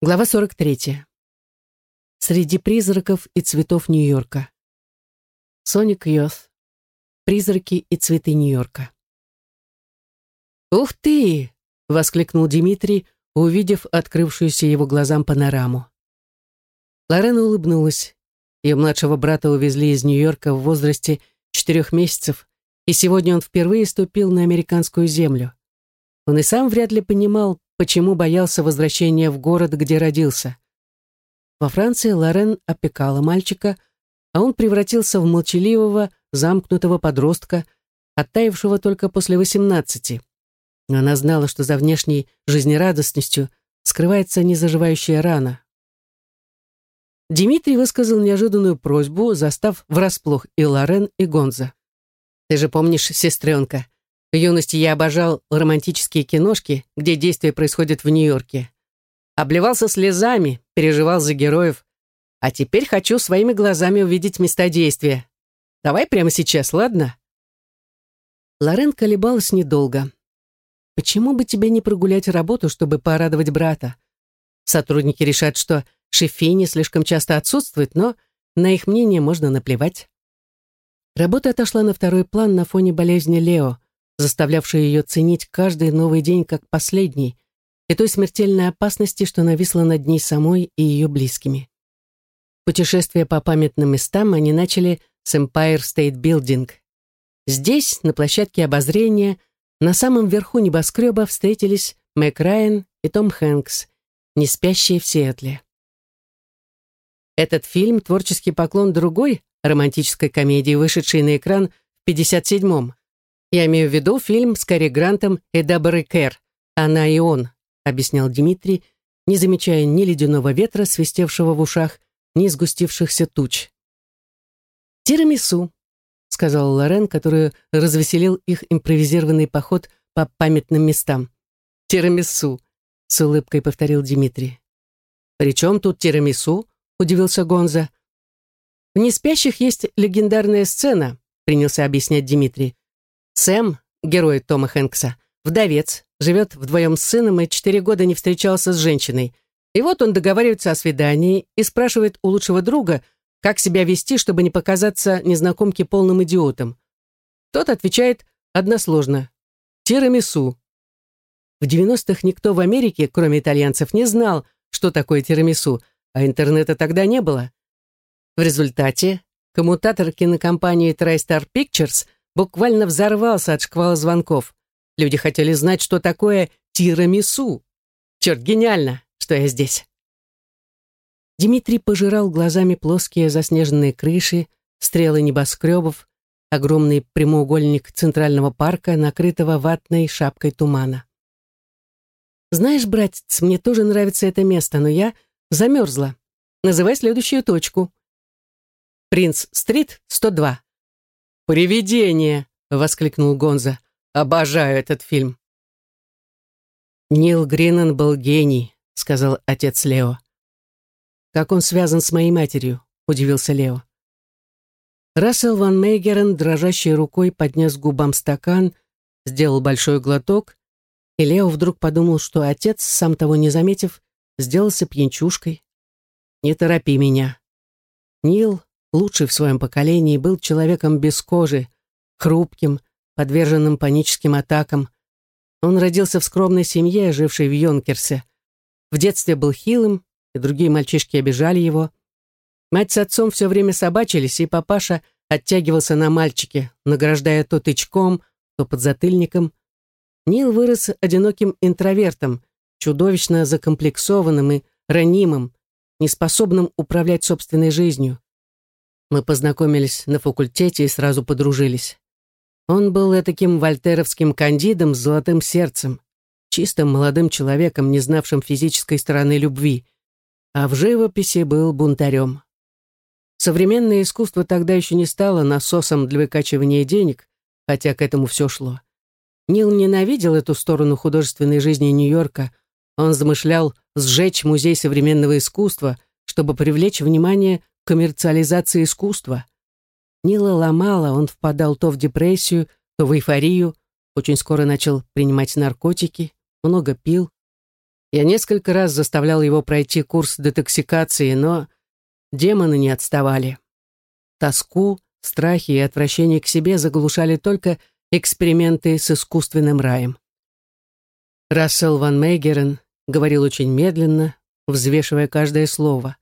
Глава 43. Среди призраков и цветов Нью-Йорка. Соник Йоth. Призраки и цветы Нью-Йорка. «Ух ты!» — воскликнул Дмитрий, увидев открывшуюся его глазам панораму. Лорен улыбнулась. Ее младшего брата увезли из Нью-Йорка в возрасте четырех месяцев, и сегодня он впервые ступил на американскую землю. Он и сам вряд ли понимал, почему боялся возвращения в город, где родился. Во Франции Лорен опекала мальчика, а он превратился в молчаливого, замкнутого подростка, оттаившего только после восемнадцати. Она знала, что за внешней жизнерадостностью скрывается незаживающая рана. Дмитрий высказал неожиданную просьбу, застав врасплох и Лорен, и Гонза. «Ты же помнишь, сестренка, в юности я обожал романтические киношки, где действие происходит в Нью-Йорке. Обливался слезами, переживал за героев. А теперь хочу своими глазами увидеть места действия. Давай прямо сейчас, ладно?» Лорен колебалась недолго. «Почему бы тебе не прогулять работу, чтобы порадовать брата? Сотрудники решат, что Шефини слишком часто отсутствует, но на их мнение можно наплевать». Работа отошла на второй план на фоне болезни Лео заставлявшая ее ценить каждый новый день как последний, и той смертельной опасности, что нависла над ней самой и ее близкими. Путешествие по памятным местам они начали с Empire State Building. Здесь, на площадке обозрения, на самом верху небоскреба встретились Мэг Райан и Том Хэнкс, не спящие в Сиэтле. Этот фильм — творческий поклон другой романтической комедии, вышедшей на экран в 57-м. Я имею в виду фильм с Кэрри Грантом и Деборой Кэр «Она и он», объяснял Дмитрий, не замечая ни ледяного ветра, свистевшего в ушах, ни сгустившихся туч. «Тирамису», — сказал Лорен, который развеселил их импровизированный поход по памятным местам. «Тирамису», — с улыбкой повторил Дмитрий. «При чем тут тирамису?» — удивился Гонза. «В «Неспящих» есть легендарная сцена», — принялся объяснять Дмитрий. Сэм, герой Тома Хэнкса, вдовец, живет вдвоем с сыном и четыре года не встречался с женщиной. И вот он договаривается о свидании и спрашивает у лучшего друга, как себя вести, чтобы не показаться незнакомке полным идиотом. Тот отвечает односложно «тирамису». В 90-х никто в Америке, кроме итальянцев, не знал, что такое тирамису, а интернета тогда не было. В результате коммутатор кинокомпании TriStar Pictures – буквально взорвался от шквала звонков. Люди хотели знать, что такое тирамису. Черт, гениально, что я здесь. Дмитрий пожирал глазами плоские заснеженные крыши, стрелы небоскребов, огромный прямоугольник центрального парка, накрытого ватной шапкой тумана. «Знаешь, братец, мне тоже нравится это место, но я замерзла. Называй следующую точку». «Принц-стрит, 102». «Привидение!» — воскликнул Гонза. «Обожаю этот фильм!» «Нил Гриннен был гений», — сказал отец Лео. «Как он связан с моей матерью?» — удивился Лео. Рассел Ван Мейгерен дрожащей рукой поднес к губам стакан, сделал большой глоток, и Лео вдруг подумал, что отец, сам того не заметив, сделался пьянчушкой. «Не торопи меня». Нил лучший в своем поколении, был человеком без кожи, хрупким, подверженным паническим атакам. Он родился в скромной семье, жившей в Йонкерсе. В детстве был хилым, и другие мальчишки обижали его. Мать с отцом все время собачились, и папаша оттягивался на мальчике, награждая то тычком, то подзатыльником. Нил вырос одиноким интровертом, чудовищно закомплексованным и ранимым, неспособным управлять собственной жизнью. Мы познакомились на факультете и сразу подружились. Он был таким вольтеровским кандидом с золотым сердцем, чистым молодым человеком, не знавшим физической стороны любви, а в живописи был бунтарем. Современное искусство тогда еще не стало насосом для выкачивания денег, хотя к этому все шло. Нил ненавидел эту сторону художественной жизни Нью-Йорка. Он замышлял сжечь музей современного искусства, чтобы привлечь внимание коммерциализации искусства. Нила ломала, он впадал то в депрессию, то в эйфорию, очень скоро начал принимать наркотики, много пил. Я несколько раз заставлял его пройти курс детоксикации, но демоны не отставали. Тоску, страхи и отвращение к себе заглушали только эксперименты с искусственным раем. Рассел Ван Мейгерен говорил очень медленно, взвешивая каждое слово.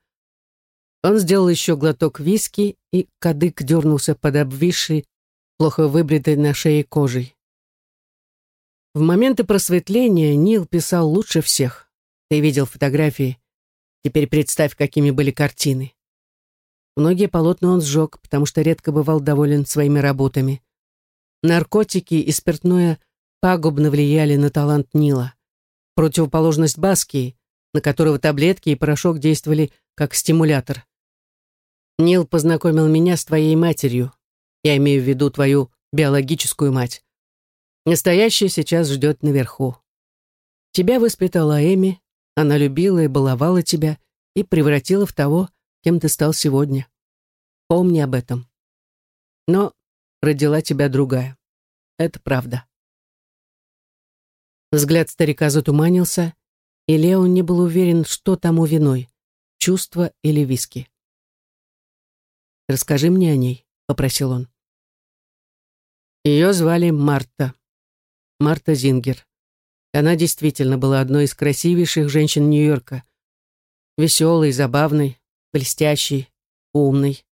Он сделал еще глоток виски, и кадык дернулся под обвисшей, плохо выбритой на шее кожей. В моменты просветления Нил писал лучше всех. Ты видел фотографии. Теперь представь, какими были картины. Многие полотна он сжег, потому что редко бывал доволен своими работами. Наркотики и спиртное пагубно влияли на талант Нила. Противоположность Баски, на которого таблетки и порошок действовали как стимулятор. Нил познакомил меня с твоей матерью. Я имею в виду твою биологическую мать. Настоящая сейчас ждет наверху. Тебя воспитала Эми, она любила и баловала тебя и превратила в того, кем ты стал сегодня. Помни об этом. Но родила тебя другая. Это правда. Взгляд старика затуманился, и Лео не был уверен, что тому виной — чувство или виски. «Расскажи мне о ней», — попросил он. Ее звали Марта. Марта Зингер. Она действительно была одной из красивейших женщин Нью-Йорка. Веселой, забавной, блестящей, умной.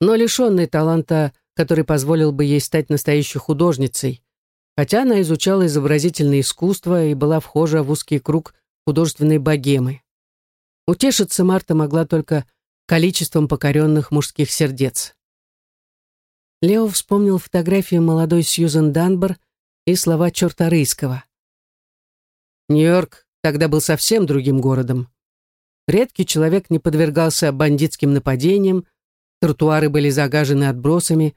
Но лишенной таланта, который позволил бы ей стать настоящей художницей, хотя она изучала изобразительное искусство и была вхожа в узкий круг художественной богемы. Утешиться Марта могла только количеством покоренных мужских сердец. Лео вспомнил фотографию молодой Сьюзен Данбор и слова черта Рыйского. Нью-Йорк тогда был совсем другим городом. Редкий человек не подвергался бандитским нападениям, тротуары были загажены отбросами.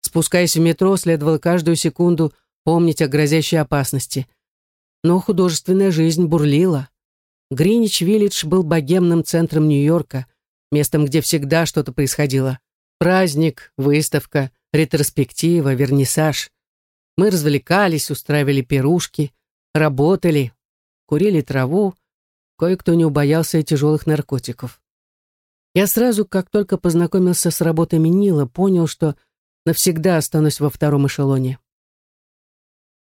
Спускаясь в метро, следовало каждую секунду помнить о грозящей опасности. Но художественная жизнь бурлила. Гринич-Виллидж был богемным центром Нью-Йорка, местом, где всегда что-то происходило. Праздник, выставка, ретроспектива, вернисаж. Мы развлекались, устраивали пирушки, работали, курили траву, кое-кто не убоялся и тяжелых наркотиков. Я сразу, как только познакомился с работами Нила, понял, что навсегда останусь во втором эшелоне.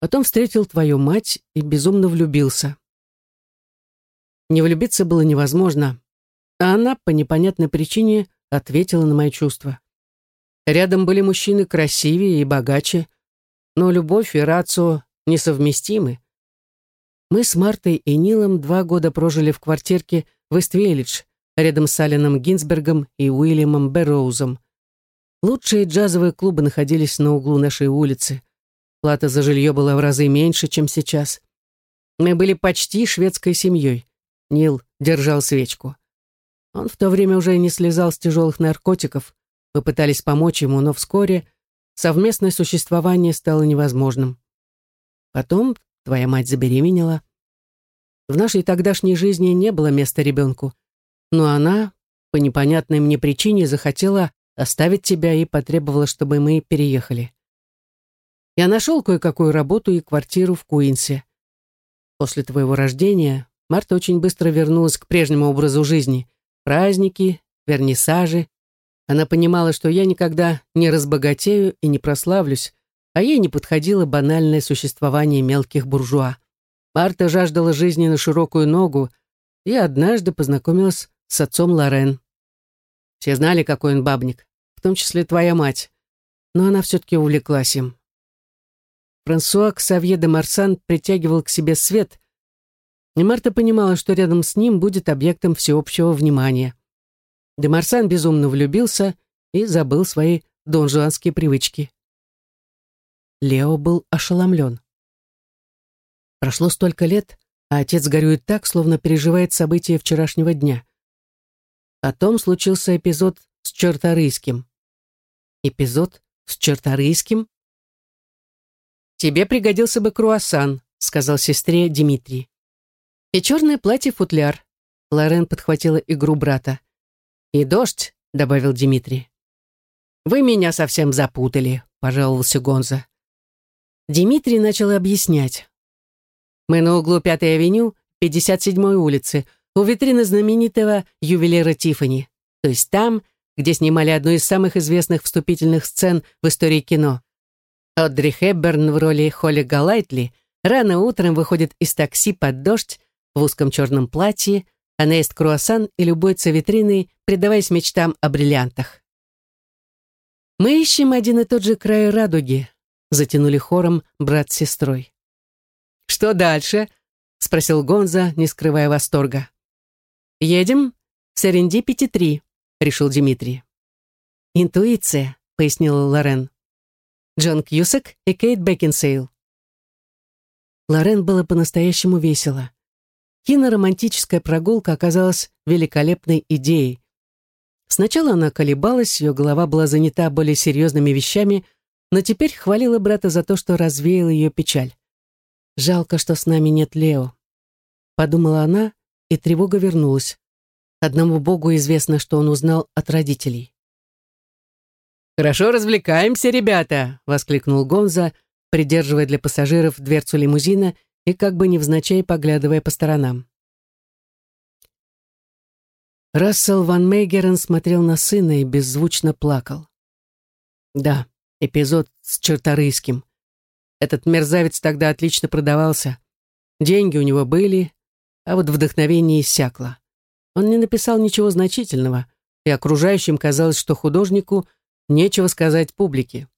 Потом встретил твою мать и безумно влюбился. Не влюбиться было невозможно, а она по непонятной причине ответила на мои чувства. Рядом были мужчины красивее и богаче, но любовь и рацио несовместимы. Мы с Мартой и Нилом два года прожили в квартирке в Иствейлидж, рядом с Алленом Гинзбергом и Уильямом Берроузом. Лучшие джазовые клубы находились на углу нашей улицы. Плата за жилье была в разы меньше, чем сейчас. Мы были почти шведской семьей. Нил держал свечку. Он в то время уже не слезал с тяжелых наркотиков. Мы пытались помочь ему, но вскоре совместное существование стало невозможным. Потом твоя мать забеременела. В нашей тогдашней жизни не было места ребенку, но она, по непонятной мне причине, захотела оставить тебя и потребовала, чтобы мы переехали. Я нашел кое-какую работу и квартиру в Куинсе. После твоего рождения Марта очень быстро вернулась к прежнему образу жизни праздники, вернисажи. Она понимала, что я никогда не разбогатею и не прославлюсь, а ей не подходило банальное существование мелких буржуа. Марта жаждала жизни на широкую ногу и однажды познакомилась с отцом Лорен. Все знали, какой он бабник, в том числе твоя мать, но она все-таки увлеклась им. Франсуа Ксавье де Марсан притягивал к себе свет, и Марта понимала, что рядом с ним будет объектом всеобщего внимания. Де Марсан безумно влюбился и забыл свои донжуанские привычки. Лео был ошеломлен. Прошло столько лет, а отец горюет так, словно переживает события вчерашнего дня. Потом случился эпизод с Черторийским. Эпизод с Черторийским? «Тебе пригодился бы круассан», — сказал сестре Дмитрий. И черное платье-футляр. Лорен подхватила игру брата. «И дождь», — добавил Дмитрий. «Вы меня совсем запутали», — пожаловался Гонза. Дмитрий начал объяснять. «Мы на углу Пятой авеню, 57-й улице, у витрины знаменитого ювелира Тиффани, то есть там, где снимали одну из самых известных вступительных сцен в истории кино. Одри Хепберн в роли Холли Галайтли рано утром выходит из такси под дождь в узком черном платье, она ест круассан и любуется витриной, предаваясь мечтам о бриллиантах. «Мы ищем один и тот же край радуги», — затянули хором брат с сестрой. «Что дальше?» — спросил Гонза, не скрывая восторга. «Едем в Серендипити-3», — решил Дмитрий. «Интуиция», — пояснила Лорен. Джон Кьюсак и Кейт Бекинсейл. Лорен было по-настоящему весело. Киноромантическая прогулка оказалась великолепной идеей. Сначала она колебалась, ее голова была занята более серьезными вещами, но теперь хвалила брата за то, что развеял ее печаль. «Жалко, что с нами нет Лео», — подумала она, и тревога вернулась. Одному Богу известно, что он узнал от родителей. «Хорошо развлекаемся, ребята!» — воскликнул Гонза, придерживая для пассажиров дверцу лимузина и как бы невзначай поглядывая по сторонам. Рассел Ван Мейгерен смотрел на сына и беззвучно плакал. Да, эпизод с Черторийским. Этот мерзавец тогда отлично продавался. Деньги у него были, а вот вдохновение иссякло. Он не написал ничего значительного, и окружающим казалось, что художнику нечего сказать публике.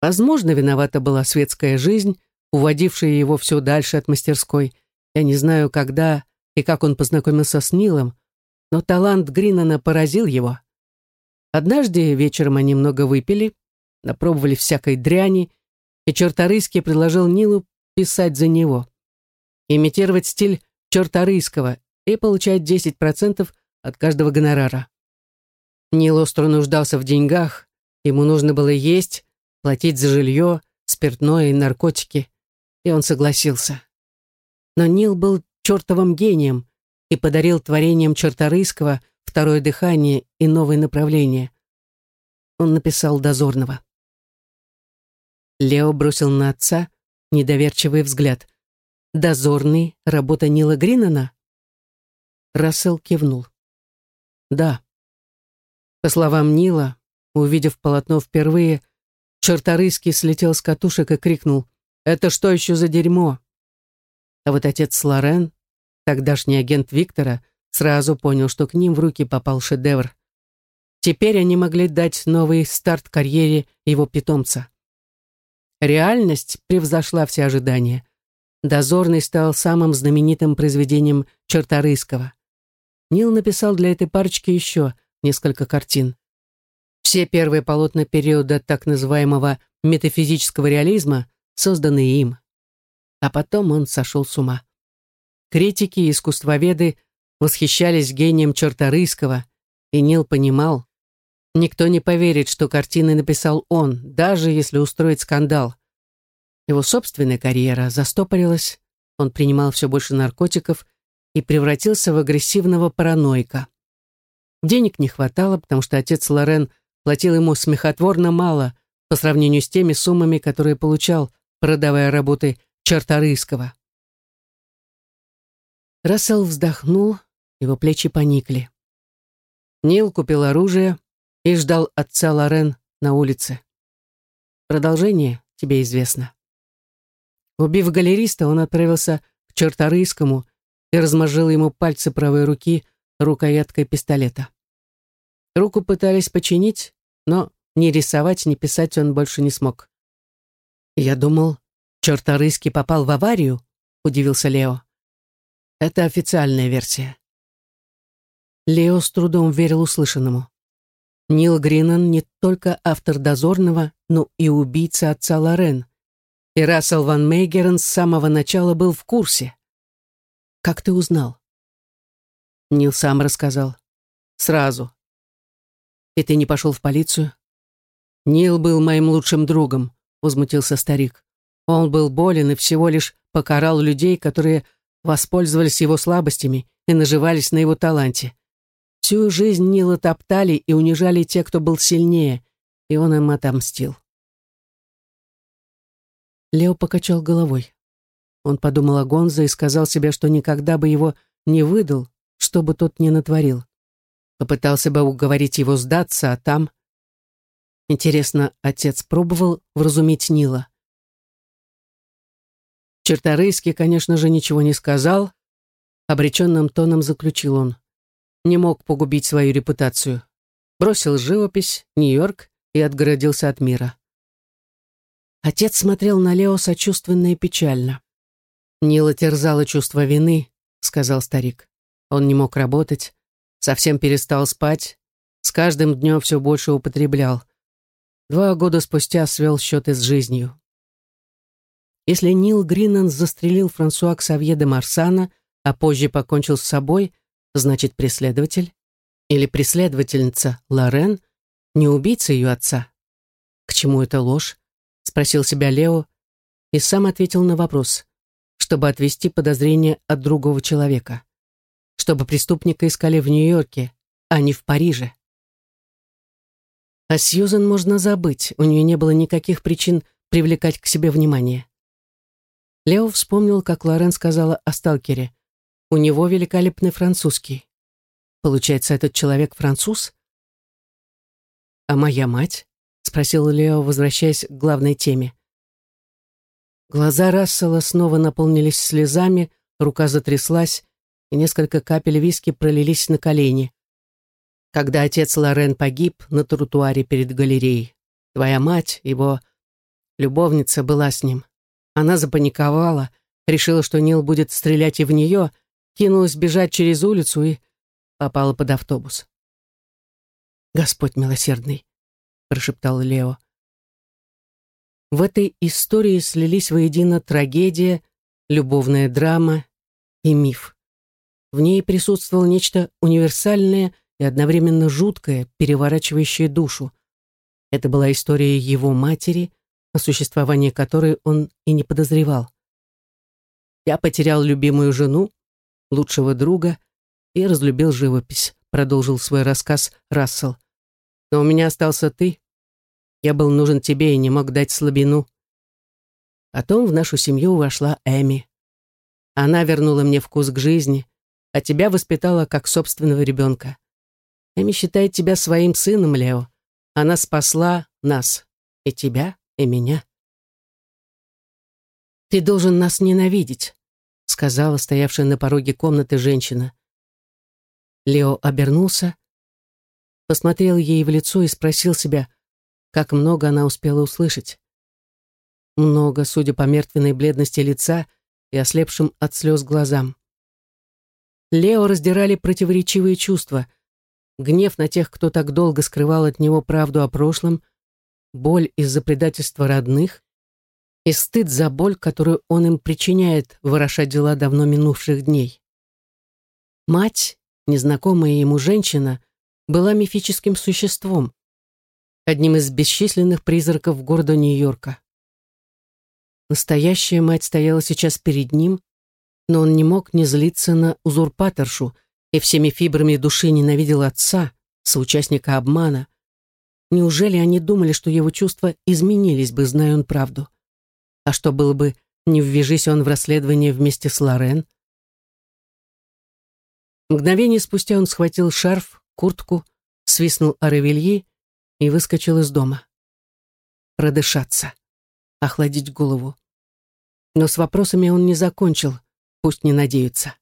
Возможно, виновата была светская жизнь, уводившая его все дальше от мастерской. Я не знаю, когда и как он познакомился с Нилом, но талант Гринана поразил его. Однажды вечером они много выпили, напробовали всякой дряни, и Черторийский предложил Нилу писать за него. Имитировать стиль Черторийского и получать 10% от каждого гонорара. Нил остро нуждался в деньгах, ему нужно было есть, платить за жилье, спиртное и наркотики, и он согласился. Но Нил был чертовым гением и подарил творениям Черторийского второе дыхание и новое направление. Он написал дозорного. Лео бросил на отца недоверчивый взгляд. «Дозорный — работа Нила Гринана?» Рассел кивнул. «Да». По словам Нила, увидев полотно впервые, Черторыйский слетел с катушек и крикнул «Это что еще за дерьмо?» А вот отец Лорен, тогдашний агент Виктора, сразу понял, что к ним в руки попал шедевр. Теперь они могли дать новый старт карьере его питомца. Реальность превзошла все ожидания. «Дозорный» стал самым знаменитым произведением Черторыйского. Нил написал для этой парочки еще несколько картин. Все первые полотна периода так называемого метафизического реализма созданы им. А потом он сошел с ума. Критики и искусствоведы восхищались гением Черторийского, и Нил понимал, никто не поверит, что картины написал он, даже если устроить скандал. Его собственная карьера застопорилась, он принимал все больше наркотиков и превратился в агрессивного параноика. Денег не хватало, потому что отец Лорен платил ему смехотворно мало по сравнению с теми суммами, которые получал, продавая работы Чарторийского. Рассел вздохнул, его плечи поникли. Нил купил оружие и ждал отца Лорен на улице. Продолжение тебе известно. Убив галериста, он отправился к Чарторийскому и размозжил ему пальцы правой руки рукояткой пистолета. Руку пытались починить, но ни рисовать, ни писать он больше не смог. «Я думал, Черторыйский попал в аварию?» — удивился Лео. «Это официальная версия». Лео с трудом верил услышанному. Нил Гринан не только автор «Дозорного», но и убийца отца Лорен. И Рассел Ван Мейгерен с самого начала был в курсе. Как ты узнал? Нил сам рассказал. Сразу. И ты не пошел в полицию? Нил был моим лучшим другом, возмутился старик. Он был болен и всего лишь покарал людей, которые воспользовались его слабостями и наживались на его таланте. Всю жизнь Нила топтали и унижали те, кто был сильнее, и он им отомстил. Лео покачал головой. Он подумал о Гонзо и сказал себе, что никогда бы его не выдал, что бы тот ни натворил. Попытался бы уговорить его сдаться, а там... Интересно, отец пробовал вразумить Нила? Черторийский, конечно же, ничего не сказал. Обреченным тоном заключил он. Не мог погубить свою репутацию. Бросил живопись, Нью-Йорк и отгородился от мира. Отец смотрел на Лео сочувственно и печально. «Нила терзало чувство вины», — сказал старик. Он не мог работать, совсем перестал спать, с каждым днем все больше употреблял. Два года спустя свел счеты с жизнью. Если Нил Гринан застрелил Франсуа Ксавье де Марсана, а позже покончил с собой, значит, преследователь или преследовательница Лорен не убийца ее отца. К чему эта ложь? Спросил себя Лео и сам ответил на вопрос, чтобы отвести подозрение от другого человека, чтобы преступника искали в Нью-Йорке, а не в Париже. А Сьюзен можно забыть, у нее не было никаких причин привлекать к себе внимание. Лео вспомнил, как Лорен сказала о сталкере. У него великолепный французский. Получается, этот человек француз? А моя мать? Спросил Лео, возвращаясь к главной теме. Глаза Рассела снова наполнились слезами, рука затряслась, и несколько капель виски пролились на колени. Когда отец Лорен погиб на тротуаре перед галереей, твоя мать, его любовница, была с ним. Она запаниковала, решила, что Нил будет стрелять и в нее, кинулась бежать через улицу и попала под автобус. «Господь милосердный», — прошептал Лео. В этой истории слились воедино трагедия, любовная драма и миф. В ней присутствовало нечто универсальное и одновременно жуткое, переворачивающее душу. Это была история его матери — о существовании которой он и не подозревал. Я потерял любимую жену, лучшего друга и разлюбил живопись, продолжил свой рассказ Рассел. Но у меня остался ты. Я был нужен тебе и не мог дать слабину. Потом в нашу семью вошла Эми. Она вернула мне вкус к жизни, а тебя воспитала как собственного ребенка. Эми считает тебя своим сыном, Лео. Она спасла нас и тебя, и меня. «Ты должен нас ненавидеть», — сказала стоявшая на пороге комнаты женщина. Лео обернулся, посмотрел ей в лицо и спросил себя, как много она успела услышать. Много, судя по мертвенной бледности лица и ослепшим от слез глазам. Лео раздирали противоречивые чувства. Гнев на тех, кто так долго скрывал от него правду о прошлом — боль из-за предательства родных и стыд за боль, которую он им причиняет, вороша дела давно минувших дней. Мать, незнакомая ему женщина, была мифическим существом, одним из бесчисленных призраков города Нью-Йорка. Настоящая мать стояла сейчас перед ним, но он не мог не злиться на узурпаторшу и всеми фибрами души ненавидел отца, соучастника обмана, Неужели они думали, что его чувства изменились бы, зная он правду? А что было бы, не ввяжись он в расследование вместе с Лорен? Мгновение спустя он схватил шарф, куртку, свистнул о ревелье и выскочил из дома. Продышаться, охладить голову. Но с вопросами он не закончил, пусть не надеются.